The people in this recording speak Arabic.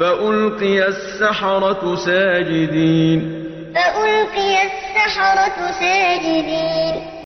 فَأُلْقِيَ السَّحَرَةُ سَاجِدِينَ. فَأُلْقِيَ السَّحَرَةُ سَاجِدِينَ.